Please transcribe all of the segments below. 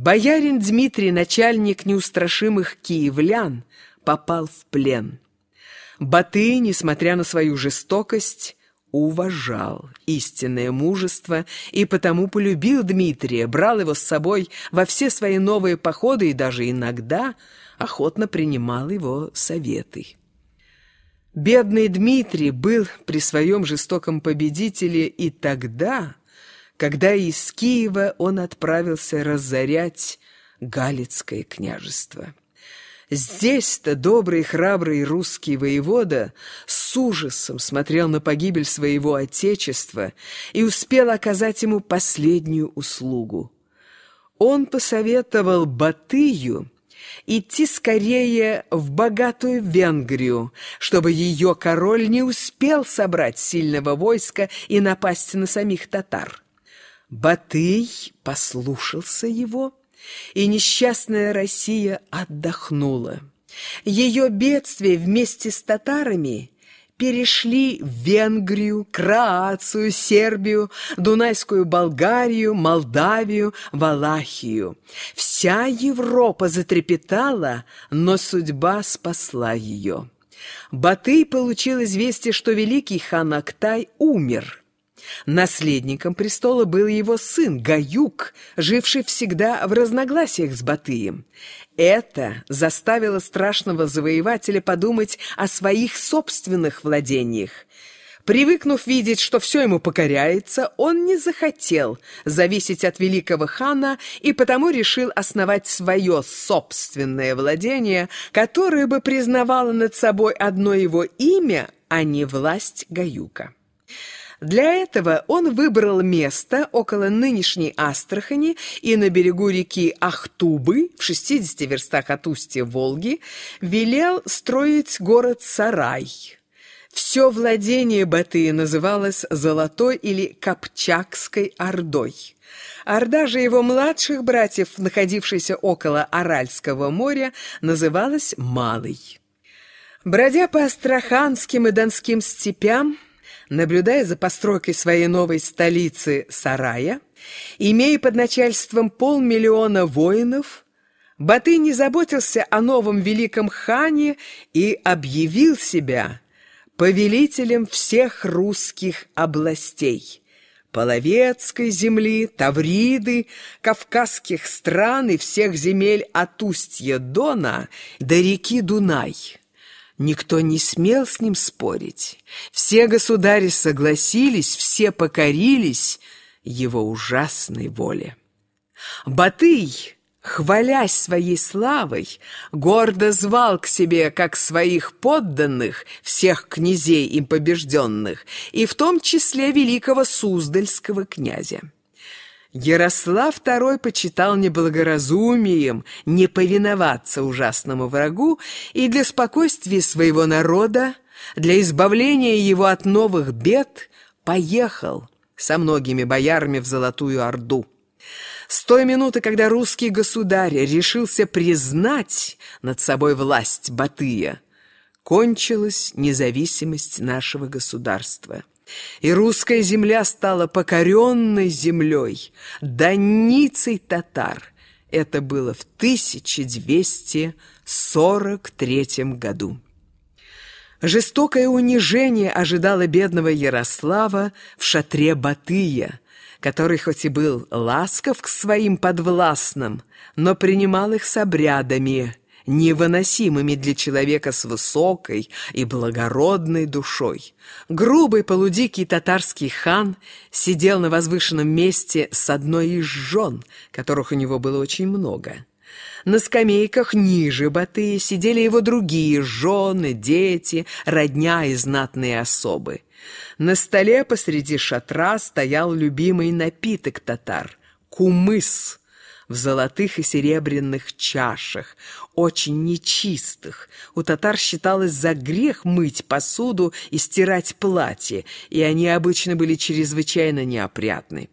Боярин Дмитрий, начальник неустрашимых киевлян, попал в плен. Батый, несмотря на свою жестокость, уважал истинное мужество и потому полюбил Дмитрия, брал его с собой во все свои новые походы и даже иногда охотно принимал его советы. Бедный Дмитрий был при своем жестоком победителе и тогда, когда из Киева он отправился разорять Галицкое княжество. Здесь-то добрый храбрый русский воевода с ужасом смотрел на погибель своего отечества и успел оказать ему последнюю услугу. Он посоветовал Батыю идти скорее в богатую Венгрию, чтобы ее король не успел собрать сильного войска и напасть на самих татар. Батый послушался его, и несчастная Россия отдохнула. Ее бедствия вместе с татарами перешли в Венгрию, Кроацию, Сербию, Дунайскую Болгарию, Молдавию, Валахию. Вся Европа затрепетала, но судьба спасла ее. Батый получил известие, что великий хан Актай умер – Наследником престола был его сын Гаюк, живший всегда в разногласиях с Батыем. Это заставило страшного завоевателя подумать о своих собственных владениях. Привыкнув видеть, что все ему покоряется, он не захотел зависеть от великого хана и потому решил основать свое собственное владение, которое бы признавало над собой одно его имя, а не власть Гаюка. Для этого он выбрал место около нынешней Астрахани и на берегу реки Ахтубы, в 60 верстах от устья Волги, велел строить город Сарай. Все владение Батыя называлось Золотой или Копчакской Ордой. Орда же его младших братьев, находившаяся около Аральского моря, называлась Малой. Бродя по астраханским и донским степям, наблюдая за постройкой своей новой столицы Сарая, имея под начальством полмиллиона воинов, Батый не заботился о новом великом хане и объявил себя повелителем всех русских областей – Половецкой земли, Тавриды, Кавказских стран и всех земель от устья Дона до реки Дунай – Никто не смел с ним спорить. Все государи согласились, все покорились его ужасной воле. Батый, хвалясь своей славой, гордо звал к себе, как своих подданных, всех князей им побежденных, и в том числе великого Суздальского князя. Ярослав II почитал неблагоразумием не повиноваться ужасному врагу и для спокойствия своего народа, для избавления его от новых бед, поехал со многими боярами в Золотую Орду. С той минуты, когда русский государь решился признать над собой власть Батыя, кончилась независимость нашего государства и русская земля стала покоренной землей, даницей татар. Это было в 1243 году. Жестокое унижение ожидало бедного Ярослава в шатре Батыя, который хоть и был ласков к своим подвластным, но принимал их с обрядами – невыносимыми для человека с высокой и благородной душой. Грубый полудикий татарский хан сидел на возвышенном месте с одной из жен, которых у него было очень много. На скамейках ниже Батыя сидели его другие жены, дети, родня и знатные особы. На столе посреди шатра стоял любимый напиток татар – кумыс – в золотых и серебряных чашах, очень нечистых. У татар считалось за грех мыть посуду и стирать платье, и они обычно были чрезвычайно неопрятны.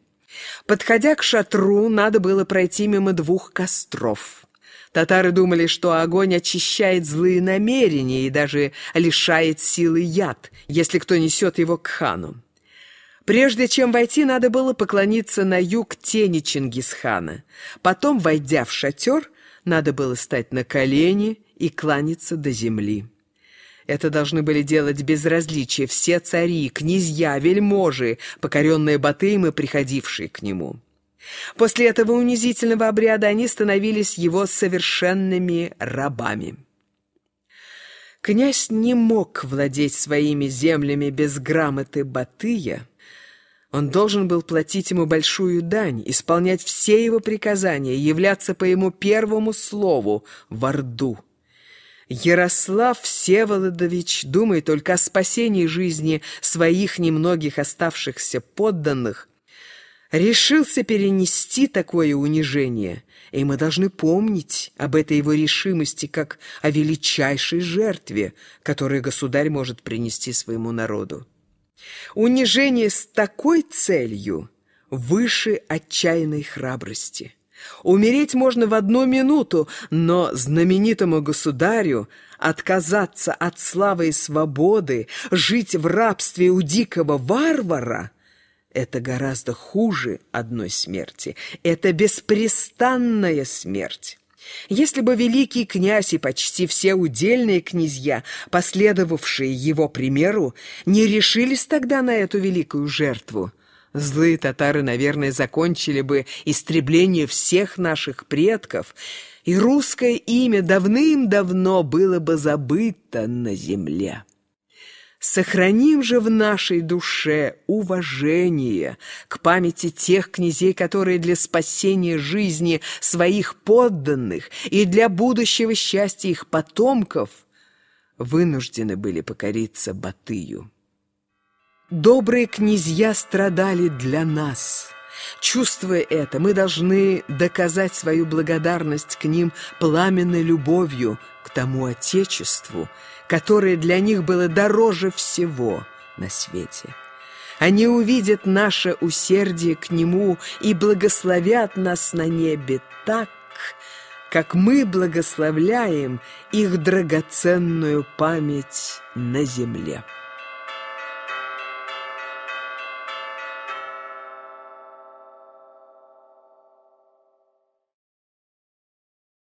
Подходя к шатру, надо было пройти мимо двух костров. Татары думали, что огонь очищает злые намерения и даже лишает силы яд, если кто несет его к хану. Прежде чем войти, надо было поклониться на юг тени Чингисхана. Потом, войдя в шатер, надо было стать на колени и кланяться до земли. Это должны были делать без различия все цари, князья, вельможи, покоренные Батыем и приходившие к нему. После этого унизительного обряда они становились его совершенными рабами. Князь не мог владеть своими землями без грамоты Батыя. Он должен был платить ему большую дань, исполнять все его приказания, являться по ему первому слову в Орду. Ярослав Всеволодович, думая только о спасении жизни своих немногих оставшихся подданных, решился перенести такое унижение, и мы должны помнить об этой его решимости как о величайшей жертве, которую государь может принести своему народу. Унижение с такой целью выше отчаянной храбрости. Умереть можно в одну минуту, но знаменитому государю отказаться от славы и свободы, жить в рабстве у дикого варвара — это гораздо хуже одной смерти. Это беспрестанная смерть. Если бы великий князь и почти все удельные князья, последовавшие его примеру, не решились тогда на эту великую жертву, Злые татары, наверное, закончили бы истребление всех наших предков, и русское имя давным-давно было бы забыто на земле. Сохраним же в нашей душе уважение к памяти тех князей, которые для спасения жизни своих подданных и для будущего счастья их потомков вынуждены были покориться Батыю. Добрые князья страдали для нас. Чувствуя это, мы должны доказать свою благодарность к ним пламенной любовью к тому Отечеству, которое для них было дороже всего на свете. Они увидят наше усердие к Нему и благословят нас на небе так, как мы благословляем их драгоценную память на земле.